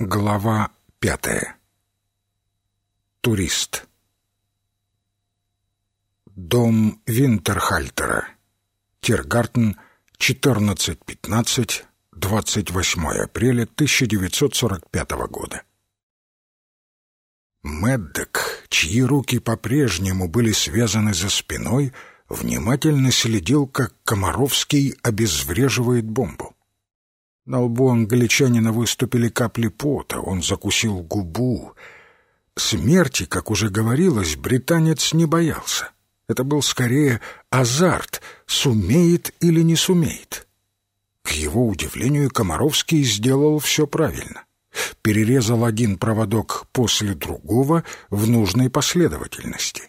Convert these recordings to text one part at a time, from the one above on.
Глава пятая. Турист. Дом Винтерхальтера. Тиргартен, 14-15, 28 апреля 1945 года. Меддек, чьи руки по-прежнему были связаны за спиной, внимательно следил, как Комаровский обезвреживает бомбу. На лбу англичанина выступили капли пота, он закусил губу. Смерти, как уже говорилось, британец не боялся. Это был скорее азарт, сумеет или не сумеет. К его удивлению, Комаровский сделал все правильно. Перерезал один проводок после другого в нужной последовательности.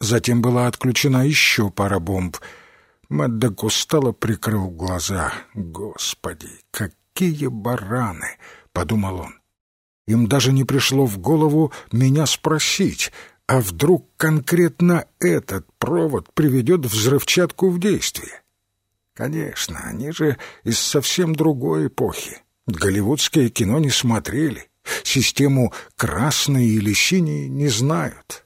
Затем была отключена еще пара бомб — Мэддок устало прикрыл глаза. «Господи, какие бараны!» — подумал он. Им даже не пришло в голову меня спросить, а вдруг конкретно этот провод приведет взрывчатку в действие? Конечно, они же из совсем другой эпохи. Голливудское кино не смотрели, систему красной или синей не знают.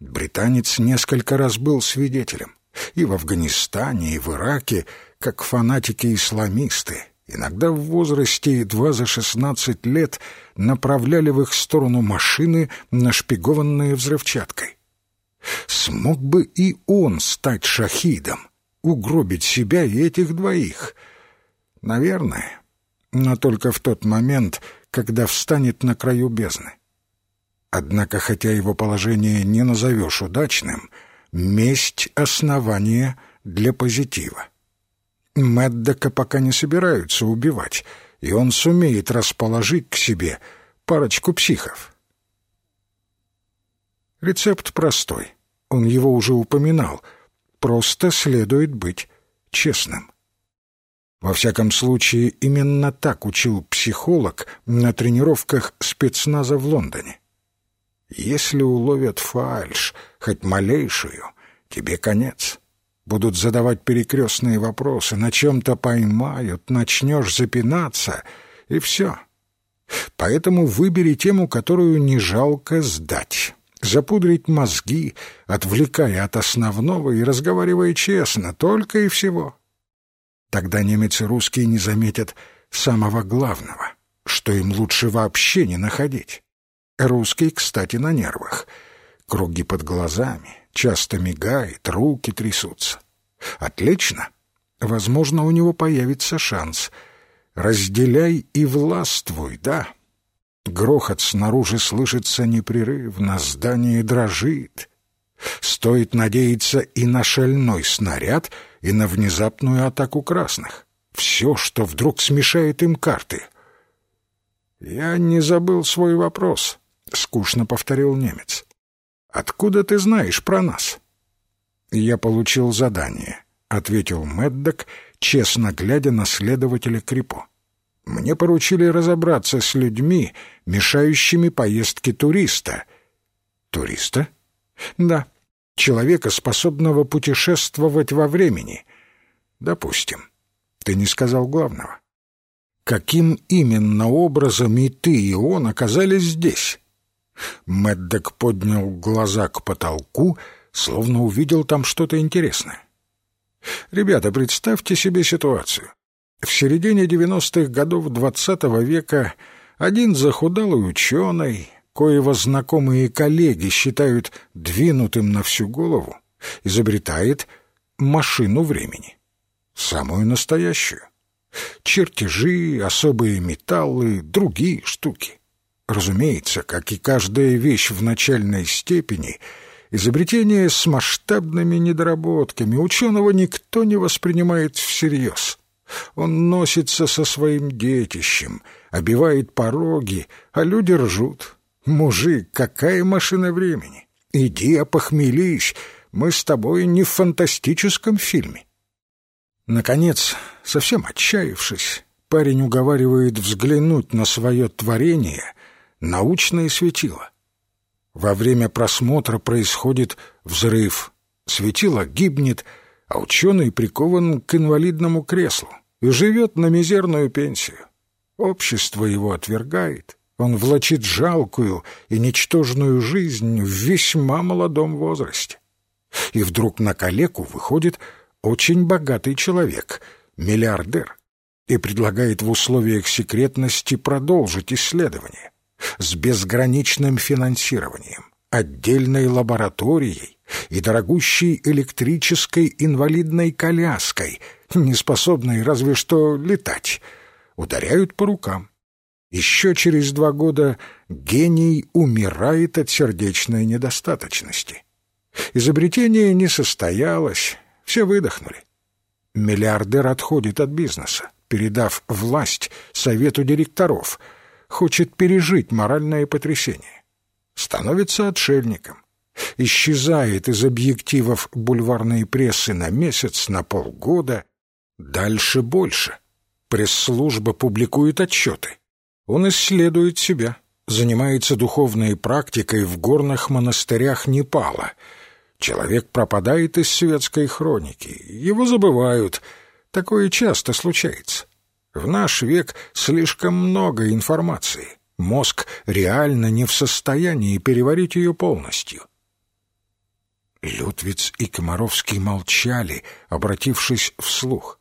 Британец несколько раз был свидетелем и в Афганистане, и в Ираке, как фанатики-исламисты, иногда в возрасте едва за шестнадцать лет направляли в их сторону машины, нашпигованные взрывчаткой. Смог бы и он стать шахидом, угробить себя и этих двоих? Наверное, но только в тот момент, когда встанет на краю бездны. Однако, хотя его положение не назовешь удачным — Месть — основание для позитива. Мэддока пока не собираются убивать, и он сумеет расположить к себе парочку психов. Рецепт простой. Он его уже упоминал. Просто следует быть честным. Во всяком случае, именно так учил психолог на тренировках спецназа в Лондоне. Если уловят фальшь, хоть малейшую, тебе конец. Будут задавать перекрестные вопросы, на чем-то поймают, начнешь запинаться, и все. Поэтому выбери тему, которую не жалко сдать. Запудрить мозги, отвлекая от основного и разговаривая честно, только и всего. Тогда немец и русские не заметят самого главного, что им лучше вообще не находить. Русский, кстати, на нервах. Круги под глазами, часто мигает, руки трясутся. Отлично. Возможно, у него появится шанс. Разделяй и властвуй, да. Грохот снаружи слышится непрерывно, здание дрожит. Стоит надеяться и на шальной снаряд, и на внезапную атаку красных. Все, что вдруг смешает им карты. Я не забыл свой вопрос. — скучно повторил немец. «Откуда ты знаешь про нас?» «Я получил задание», — ответил Меддок, честно глядя на следователя Крипо. «Мне поручили разобраться с людьми, мешающими поездке туриста». «Туриста?» «Да, человека, способного путешествовать во времени». «Допустим. Ты не сказал главного. Каким именно образом и ты, и он оказались здесь?» Мэддок поднял глаза к потолку, словно увидел там что-то интересное. «Ребята, представьте себе ситуацию. В середине девяностых годов двадцатого века один захудалый ученый, коего знакомые коллеги считают двинутым на всю голову, изобретает машину времени. Самую настоящую. Чертежи, особые металлы, другие штуки. Разумеется, как и каждая вещь в начальной степени, изобретение с масштабными недоработками ученого никто не воспринимает всерьез. Он носится со своим детищем, обивает пороги, а люди ржут. «Мужик, какая машина времени? Иди опохмелись, мы с тобой не в фантастическом фильме». Наконец, совсем отчаявшись, парень уговаривает взглянуть на свое творение — научное светило. Во время просмотра происходит взрыв. Светило гибнет, а ученый прикован к инвалидному креслу и живет на мизерную пенсию. Общество его отвергает. Он влачит жалкую и ничтожную жизнь в весьма молодом возрасте. И вдруг на калеку выходит очень богатый человек, миллиардер, и предлагает в условиях секретности продолжить исследование с безграничным финансированием, отдельной лабораторией и дорогущей электрической инвалидной коляской, не способной разве что летать, ударяют по рукам. Еще через два года гений умирает от сердечной недостаточности. Изобретение не состоялось, все выдохнули. Миллиардер отходит от бизнеса, передав власть совету директоров, хочет пережить моральное потрясение. Становится отшельником, исчезает из объективов бульварной прессы на месяц, на полгода, дальше больше. Пресс-служба публикует отчеты. Он исследует себя, занимается духовной практикой в горных монастырях Непала. Человек пропадает из светской хроники, его забывают. Такое часто случается. В наш век слишком много информации. Мозг реально не в состоянии переварить ее полностью. Лютвиц и Комаровский молчали, обратившись вслух.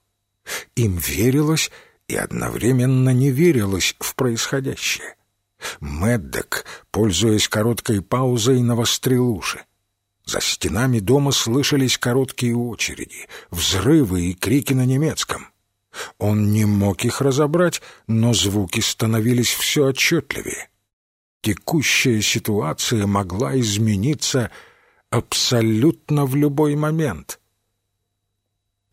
Им верилось и одновременно не верилось в происходящее. Меддек, пользуясь короткой паузой, навострил уши. За стенами дома слышались короткие очереди, взрывы и крики на немецком. Он не мог их разобрать, но звуки становились все отчетливее. Текущая ситуация могла измениться абсолютно в любой момент.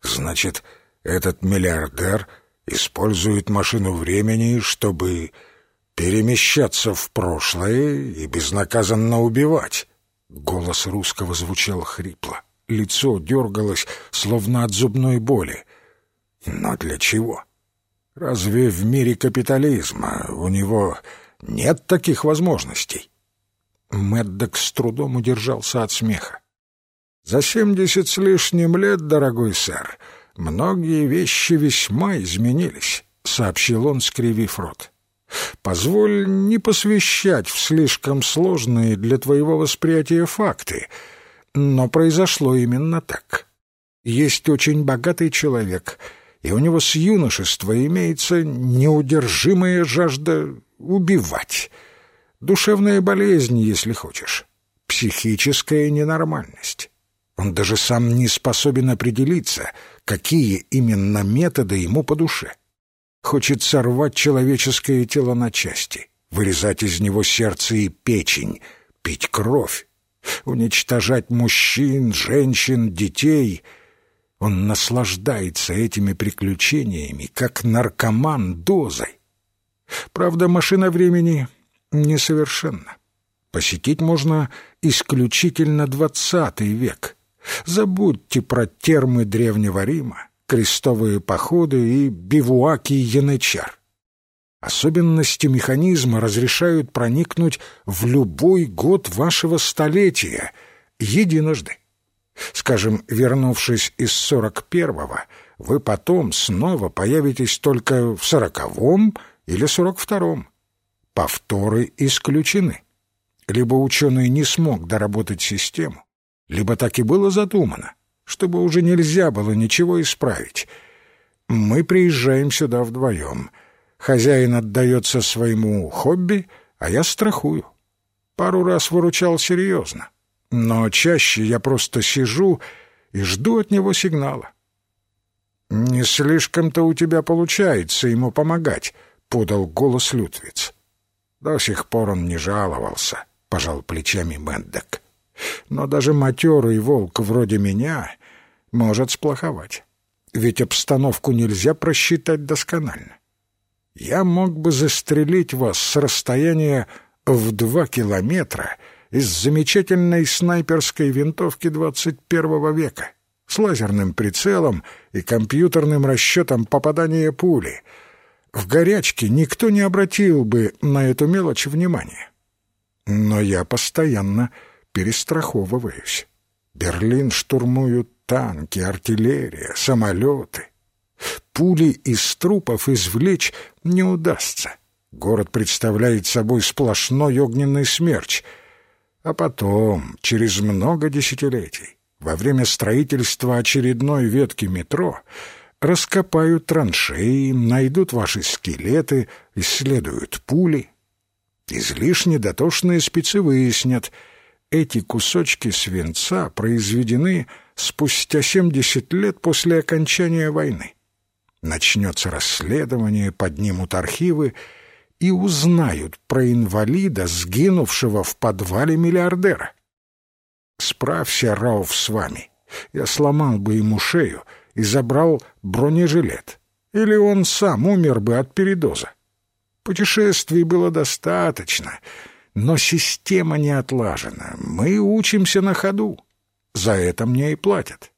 Значит, этот миллиардер использует машину времени, чтобы перемещаться в прошлое и безнаказанно убивать. Голос русского звучал хрипло. Лицо дергалось, словно от зубной боли. Но для чего? Разве в мире капитализма у него нет таких возможностей? Мэддок с трудом удержался от смеха. «За семьдесят с лишним лет, дорогой сэр, многие вещи весьма изменились», — сообщил он, скривив рот. «Позволь не посвящать в слишком сложные для твоего восприятия факты, но произошло именно так. Есть очень богатый человек, и у него с юношества имеется неудержимая жажда убивать» Душевная болезнь, если хочешь. Психическая ненормальность. Он даже сам не способен определиться, какие именно методы ему по душе. Хочет сорвать человеческое тело на части, вырезать из него сердце и печень, пить кровь, уничтожать мужчин, женщин, детей. Он наслаждается этими приключениями, как наркоман дозой. Правда, машина времени несовершенна. Посетить можно исключительно двадцатый век. Забудьте про термы Древнего Рима, крестовые походы и бивуаки янычар. Особенности механизма разрешают проникнуть в любой год вашего столетия, единожды. Скажем, вернувшись из сорок первого, вы потом снова появитесь только в сороковом или сорок втором повторы исключены. Либо ученый не смог доработать систему, либо так и было задумано, чтобы уже нельзя было ничего исправить. Мы приезжаем сюда вдвоем. Хозяин отдается своему хобби, а я страхую. Пару раз выручал серьезно, но чаще я просто сижу и жду от него сигнала. «Не слишком-то у тебя получается ему помогать», — подал голос Лютвиц. До сих пор он не жаловался, — пожал плечами Мэндек. Но даже матерый волк вроде меня может сплоховать. Ведь обстановку нельзя просчитать досконально. Я мог бы застрелить вас с расстояния в два километра из замечательной снайперской винтовки двадцать первого века с лазерным прицелом и компьютерным расчетом попадания пули — в горячке никто не обратил бы на эту мелочь внимания. Но я постоянно перестраховываюсь. Берлин штурмуют танки, артиллерия, самолеты. пули из трупов извлечь не удастся. Город представляет собой сплошной огненный смерч. А потом, через много десятилетий, во время строительства очередной ветки метро, раскопают траншеи, найдут ваши скелеты, исследуют пули. Излишне дотошные спецы выяснят, эти кусочки свинца произведены спустя 70 лет после окончания войны. Начнется расследование, поднимут архивы и узнают про инвалида, сгинувшего в подвале миллиардера. Справься, Рауф, с вами. Я сломал бы ему шею и забрал бронежилет. Или он сам умер бы от передоза. Путешествий было достаточно, но система не отлажена. Мы учимся на ходу. За это мне и платят.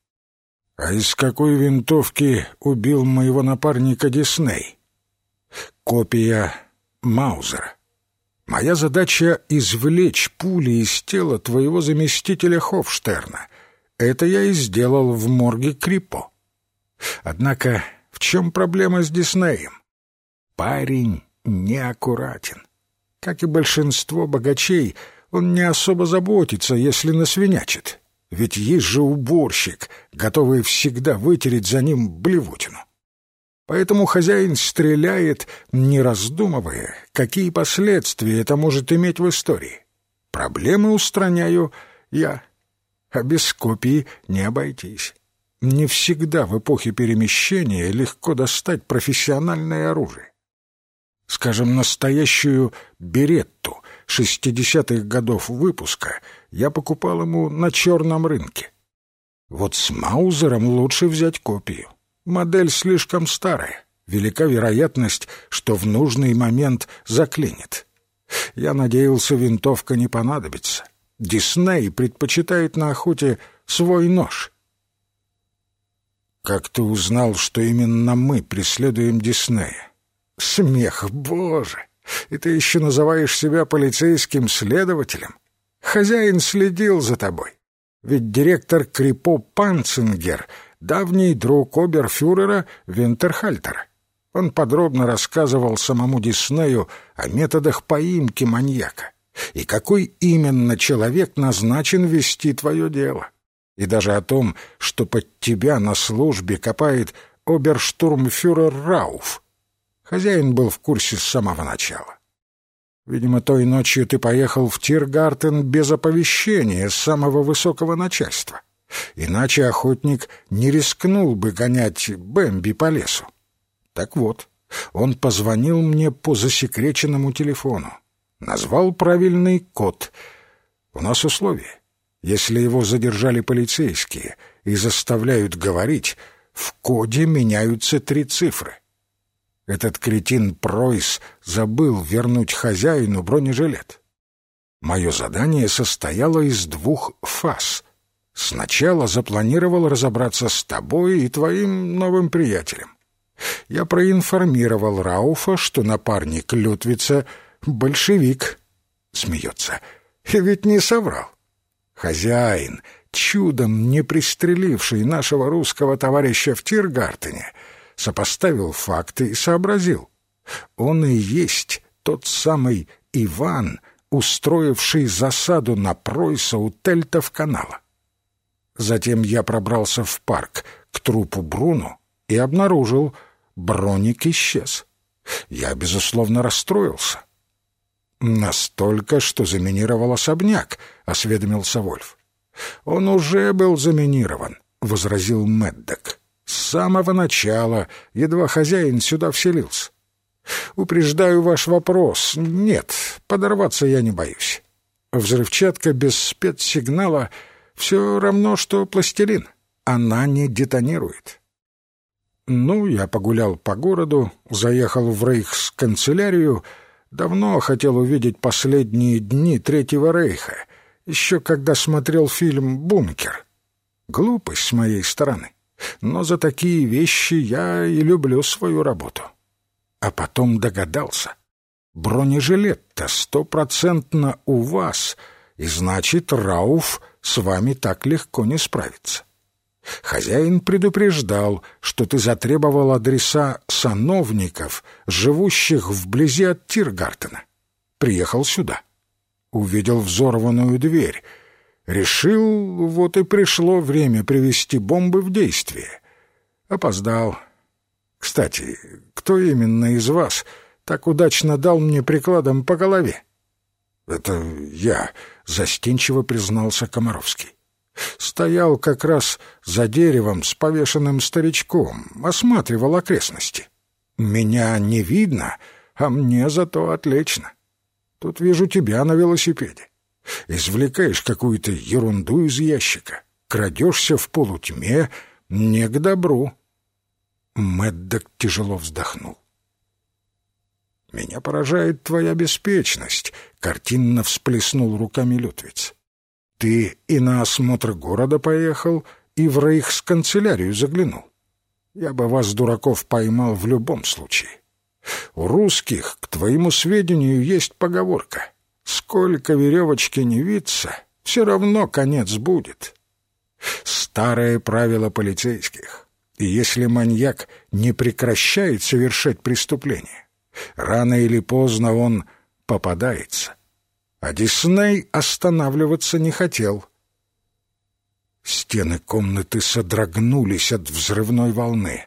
А из какой винтовки убил моего напарника Дисней? Копия Маузера. Моя задача — извлечь пули из тела твоего заместителя Хофштерна. Это я и сделал в морге Крипо. Однако в чем проблема с Диснеем? Парень неаккуратен. Как и большинство богачей, он не особо заботится, если насвинячит. Ведь есть же уборщик, готовый всегда вытереть за ним блевотину. Поэтому хозяин стреляет, не раздумывая, какие последствия это может иметь в истории. Проблемы устраняю я, а без копии не обойтись. Не всегда в эпохе перемещения легко достать профессиональное оружие. Скажем, настоящую «беретту» шестидесятых годов выпуска я покупал ему на черном рынке. Вот с Маузером лучше взять копию. Модель слишком старая. Велика вероятность, что в нужный момент заклинит. Я надеялся, винтовка не понадобится. Дисней предпочитает на охоте свой нож. Как ты узнал, что именно мы преследуем Диснея? Смех, боже! И ты еще называешь себя полицейским следователем? Хозяин следил за тобой. Ведь директор Крипо Панцингер давний друг оберфюрера Винтерхальтера. Он подробно рассказывал самому Диснею о методах поимки маньяка и какой именно человек назначен вести твое дело, и даже о том, что под тебя на службе копает оберштурмфюрер Рауф. Хозяин был в курсе с самого начала. Видимо, той ночью ты поехал в Тиргартен без оповещения самого высокого начальства. Иначе охотник не рискнул бы гонять Бэмби по лесу. Так вот, он позвонил мне по засекреченному телефону. Назвал правильный код. У нас условие. Если его задержали полицейские и заставляют говорить, в коде меняются три цифры. Этот кретин Пройс забыл вернуть хозяину бронежилет. Мое задание состояло из двух фаз — Сначала запланировал разобраться с тобой и твоим новым приятелем. Я проинформировал Рауфа, что напарник Лютвица — большевик. Смеется. И ведь не соврал. Хозяин, чудом не пристреливший нашего русского товарища в Тиргартене, сопоставил факты и сообразил. Он и есть тот самый Иван, устроивший засаду на Пройса у Тельтов канала. Затем я пробрался в парк к трупу Бруно и обнаружил, броник исчез. Я, безусловно, расстроился. «Настолько, что заминировал особняк», — осведомился Вольф. «Он уже был заминирован», — возразил Меддок. «С самого начала, едва хозяин сюда вселился. Упреждаю ваш вопрос. Нет, подорваться я не боюсь. Взрывчатка без спецсигнала — все равно, что пластилин. Она не детонирует. Ну, я погулял по городу, заехал в Рейхсканцелярию, давно хотел увидеть последние дни Третьего Рейха, еще когда смотрел фильм «Бункер». Глупость с моей стороны, но за такие вещи я и люблю свою работу. А потом догадался. Бронежилет-то стопроцентно у вас, и значит, Рауф с вами так легко не справиться. Хозяин предупреждал, что ты затребовал адреса сановников, живущих вблизи от Тиргартена. Приехал сюда. Увидел взорванную дверь. Решил, вот и пришло время привести бомбы в действие. Опоздал. Кстати, кто именно из вас так удачно дал мне прикладом по голове? Это я, застенчиво признался Комаровский. Стоял как раз за деревом с повешенным старичком, осматривал окрестности. Меня не видно, а мне зато отлично. Тут вижу тебя на велосипеде. Извлекаешь какую-то ерунду из ящика, крадешься в полутьме, не к добру. Мэддок тяжело вздохнул. «Меня поражает твоя беспечность», — картинно всплеснул руками Лютвиц. «Ты и на осмотр города поехал, и в рейхсканцелярию заглянул. Я бы вас, дураков, поймал в любом случае. У русских, к твоему сведению, есть поговорка. Сколько веревочки не виться, все равно конец будет. Старое правило полицейских. И если маньяк не прекращает совершать преступление, рано или поздно он попадается. А Дисней останавливаться не хотел. Стены комнаты содрогнулись от взрывной волны.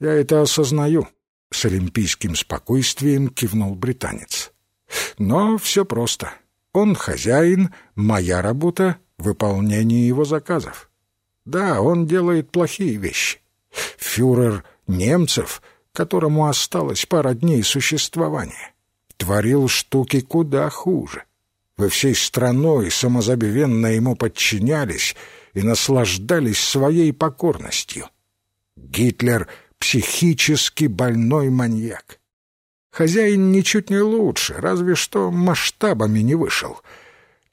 Я это осознаю. С олимпийским спокойствием кивнул британец. Но все просто. Он хозяин, моя работа — выполнение его заказов. Да, он делает плохие вещи. Фюрер немцев, которому осталось пара дней существования, творил штуки куда хуже. Вы всей страной самозабвенно ему подчинялись и наслаждались своей покорностью. Гитлер — психически больной маньяк. Хозяин ничуть не лучше, разве что масштабами не вышел.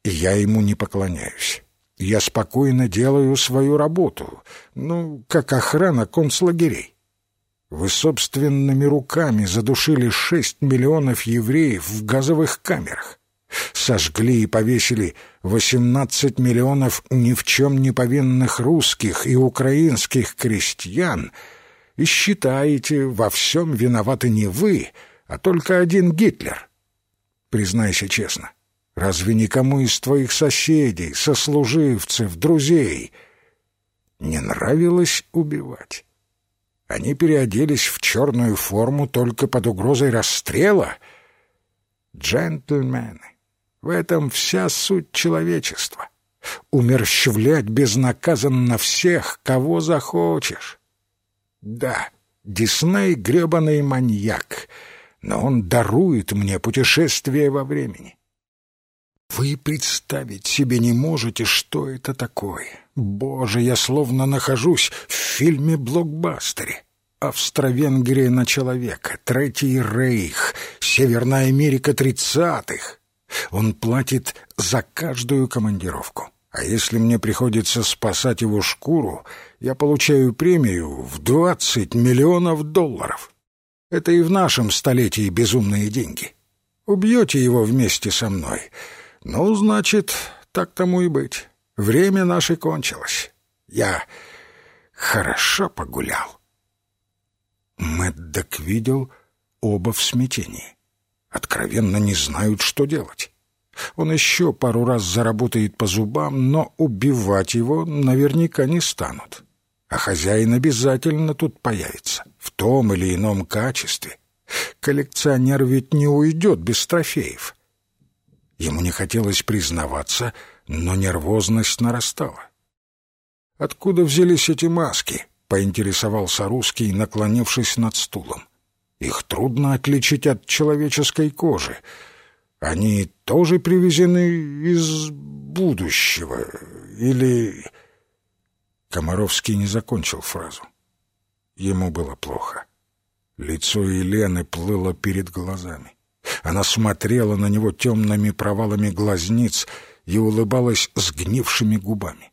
Я ему не поклоняюсь. Я спокойно делаю свою работу, ну, как охрана концлагерей. Вы собственными руками задушили шесть миллионов евреев в газовых камерах. Сожгли и повесили восемнадцать миллионов ни в чем не повинных русских и украинских крестьян и считаете, во всем виноваты не вы, а только один Гитлер. Признайся честно, — Разве никому из твоих соседей, сослуживцев, друзей не нравилось убивать? Они переоделись в черную форму только под угрозой расстрела? Джентльмены, в этом вся суть человечества. Умерщвлять безнаказанно всех, кого захочешь. Да, Дисней — гребаный маньяк, но он дарует мне путешествие во времени. Вы представить себе не можете, что это такое. Боже, я словно нахожусь в фильме-блокбастере. Австро-Венгрия на человека, Третий Рейх, Северная Америка тридцатых. Он платит за каждую командировку. А если мне приходится спасать его шкуру, я получаю премию в двадцать миллионов долларов. Это и в нашем столетии безумные деньги. Убьете его вместе со мной — ну, значит, так тому и быть. Время наше кончилось. Я хорошо погулял. Мэддок видел оба в смятении. Откровенно не знают, что делать. Он еще пару раз заработает по зубам, но убивать его наверняка не станут. А хозяин обязательно тут появится, в том или ином качестве. Коллекционер ведь не уйдет без трофеев. Ему не хотелось признаваться, но нервозность нарастала. «Откуда взялись эти маски?» — поинтересовался русский, наклонившись над стулом. «Их трудно отличить от человеческой кожи. Они тоже привезены из будущего. Или...» Комаровский не закончил фразу. Ему было плохо. Лицо Елены плыло перед глазами. Она смотрела на него темными провалами глазниц и улыбалась сгнившими губами.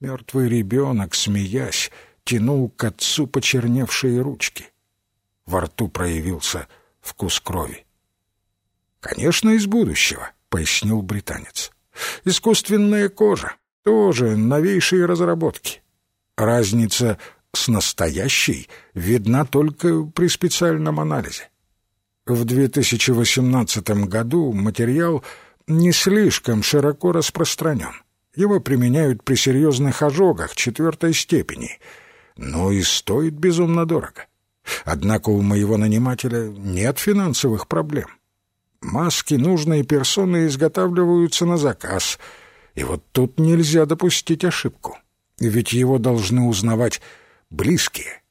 Мертвый ребенок, смеясь, тянул к отцу почерневшие ручки. Во рту проявился вкус крови. «Конечно, из будущего», — пояснил британец. «Искусственная кожа, Тоже новейшие разработки. Разница с настоящей видна только при специальном анализе. В 2018 году материал не слишком широко распространен. Его применяют при серьезных ожогах четвертой степени, но и стоит безумно дорого. Однако у моего нанимателя нет финансовых проблем. Маски нужной персоны изготавливаются на заказ, и вот тут нельзя допустить ошибку, ведь его должны узнавать близкие.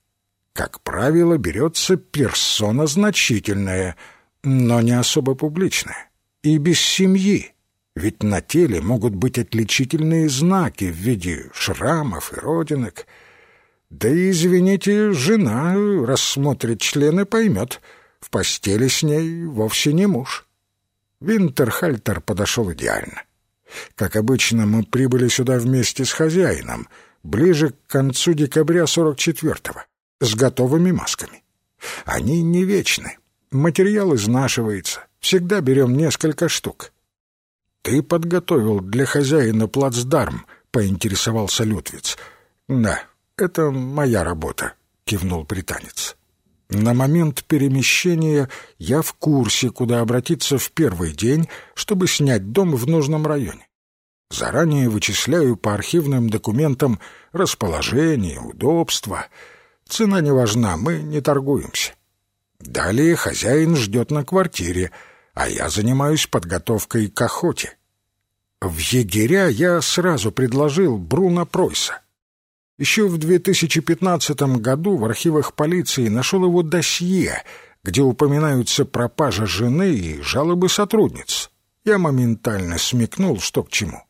Как правило, берется персона значительная, но не особо публичная, и без семьи, ведь на теле могут быть отличительные знаки в виде шрамов и родинок — да и, извините, жена рассмотрит член и поймет, в постели с ней вовсе не муж. Винтерхальтер подошел идеально. Как обычно, мы прибыли сюда вместе с хозяином, ближе к концу декабря 44-го, с готовыми масками. Они не вечны. Материал изнашивается. Всегда берем несколько штук. «Ты подготовил для хозяина плацдарм?» — поинтересовался Лютвиц. «Да, «Это моя работа», — кивнул британец. «На момент перемещения я в курсе, куда обратиться в первый день, чтобы снять дом в нужном районе. Заранее вычисляю по архивным документам расположение, удобство. Цена не важна, мы не торгуемся. Далее хозяин ждет на квартире, а я занимаюсь подготовкой к охоте. В егеря я сразу предложил Бруно Пройса. Еще в 2015 году в архивах полиции нашел его досье, где упоминаются пропажа жены и жалобы сотрудниц. Я моментально смекнул, что к чему.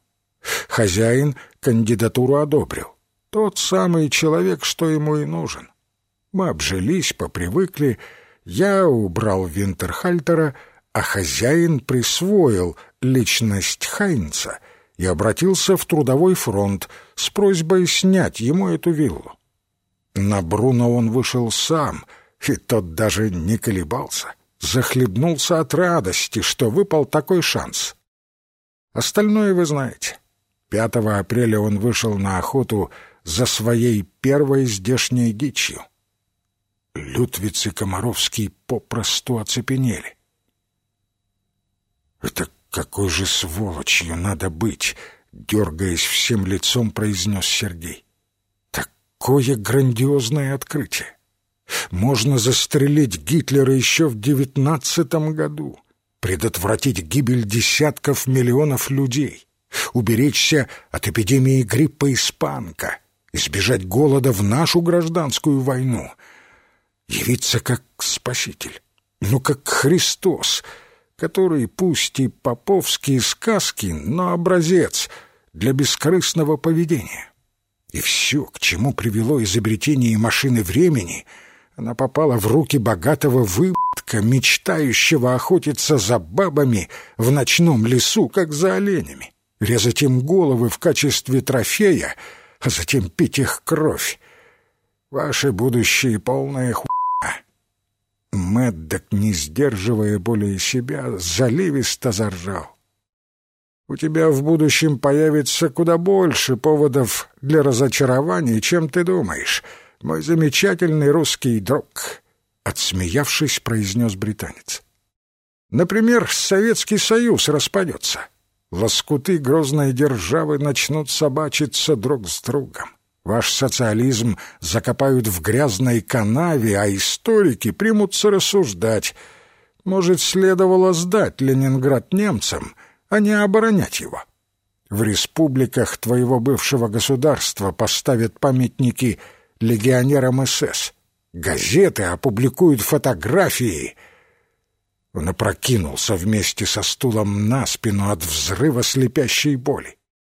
Хозяин кандидатуру одобрил. Тот самый человек, что ему и нужен. Мы обжились, попривыкли. Я убрал Винтерхальтера, а хозяин присвоил личность Хайнца — и обратился в трудовой фронт с просьбой снять ему эту виллу. На Бруно он вышел сам, и тот даже не колебался, захлебнулся от радости, что выпал такой шанс. Остальное вы знаете. 5 апреля он вышел на охоту за своей первой здешней дичью. Лютвиц и Комаровский попросту оцепенели. «Это какой же сволочью надо быть, дергаясь всем лицом, произнес Сергей. Такое грандиозное открытие. Можно застрелить Гитлера еще в девятнадцатом году, предотвратить гибель десятков миллионов людей, уберечься от эпидемии гриппа испанка, избежать голода в нашу гражданскую войну, явиться как спаситель, ну как Христос — который, пусть и поповские сказки, но образец для бескорыстного поведения. И все, к чему привело изобретение машины времени, она попала в руки богатого выпадка, мечтающего охотиться за бабами в ночном лесу, как за оленями, резать им головы в качестве трофея, а затем пить их кровь. Ваше будущее полное ху... Мэддок, не сдерживая более себя, заливисто заржал. «У тебя в будущем появится куда больше поводов для разочарований, чем ты думаешь, мой замечательный русский друг», — отсмеявшись, произнес британец. «Например, Советский Союз распадется. Лоскуты грозной державы начнут собачиться друг с другом. Ваш социализм закопают в грязной канаве, а историки примутся рассуждать. Может, следовало сдать Ленинград немцам, а не оборонять его. В республиках твоего бывшего государства поставят памятники легионерам СС. Газеты опубликуют фотографии. Он опрокинулся вместе со стулом на спину от взрыва слепящей боли.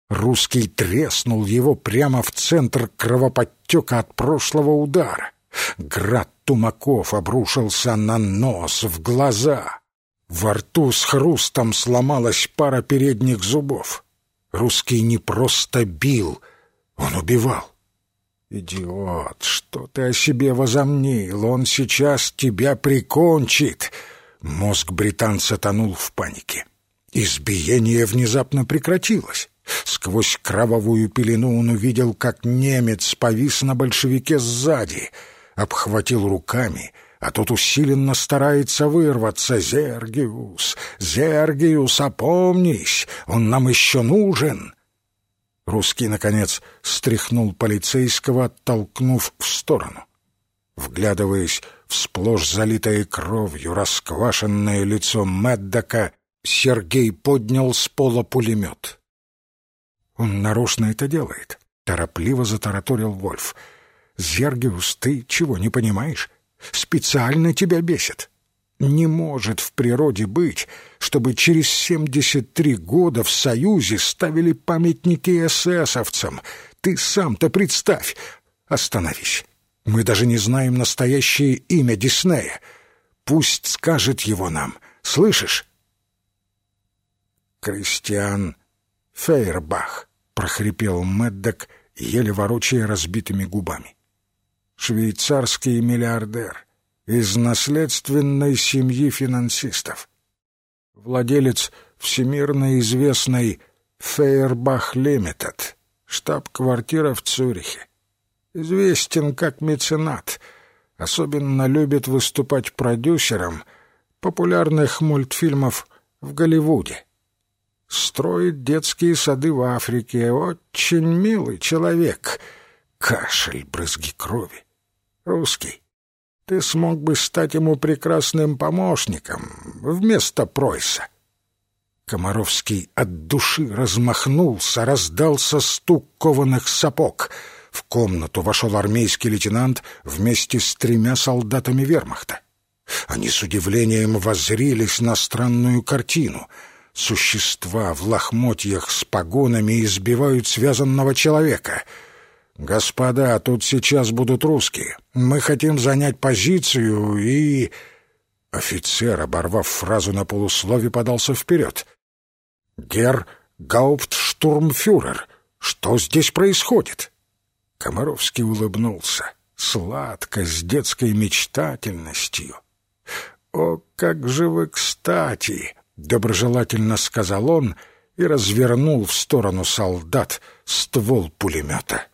Русский треснул его прямо в центр кровоподтека от прошлого удара. Град тумаков обрушился на нос, в глаза. Во рту с хрустом сломалась пара передних зубов. Русский не просто бил, он убивал. «Идиот, что ты о себе возомнил? Он сейчас тебя прикончит!» Мозг британца тонул в панике. Избиение внезапно прекратилось. Сквозь кровавую пелену он увидел, как немец повис на большевике сзади, обхватил руками, а тот усиленно старается вырваться. «Зергиус! Зергиус, опомнись! Он нам еще нужен!» Русский, наконец, стряхнул полицейского, оттолкнув в сторону. Вглядываясь в сплошь залитое кровью расквашенное лицо Мэддока, Сергей поднял с пола пулемет. «Он нарочно это делает», — торопливо затараторил Вольф. «Зергиус, ты чего, не понимаешь? Специально тебя бесит. Не может в природе быть, чтобы через семьдесят три года в Союзе ставили памятники эсэсовцам. Ты сам-то представь. Остановись. Мы даже не знаем настоящее имя Диснея. Пусть скажет его нам. Слышишь? Кристиан Фейербах, прохрипел Меддок, еле ворочая разбитыми губами. Швейцарский миллиардер из наследственной семьи финансистов. Владелец всемирно известной Фейербах Лимитед, штаб-квартира в Цюрихе. Известен как меценат, особенно любит выступать продюсером популярных мультфильмов в Голливуде. Строит детские сады в Африке. Очень милый человек. Кашель, брызги крови. Русский. Ты смог бы стать ему прекрасным помощником вместо Пройса. Комаровский от души размахнулся, раздался стук кованых сапог. В комнату вошел армейский лейтенант вместе с тремя солдатами вермахта. Они с удивлением воззрились на странную картину. Существа в лохмотьях с погонами избивают связанного человека — «Господа, тут сейчас будут русские. Мы хотим занять позицию и...» Офицер, оборвав фразу на полуслове, подался вперед. «Герр Гауптштурмфюрер, что здесь происходит?» Комаровский улыбнулся, сладко, с детской мечтательностью. «О, как же вы кстати!» — доброжелательно сказал он и развернул в сторону солдат ствол пулемета.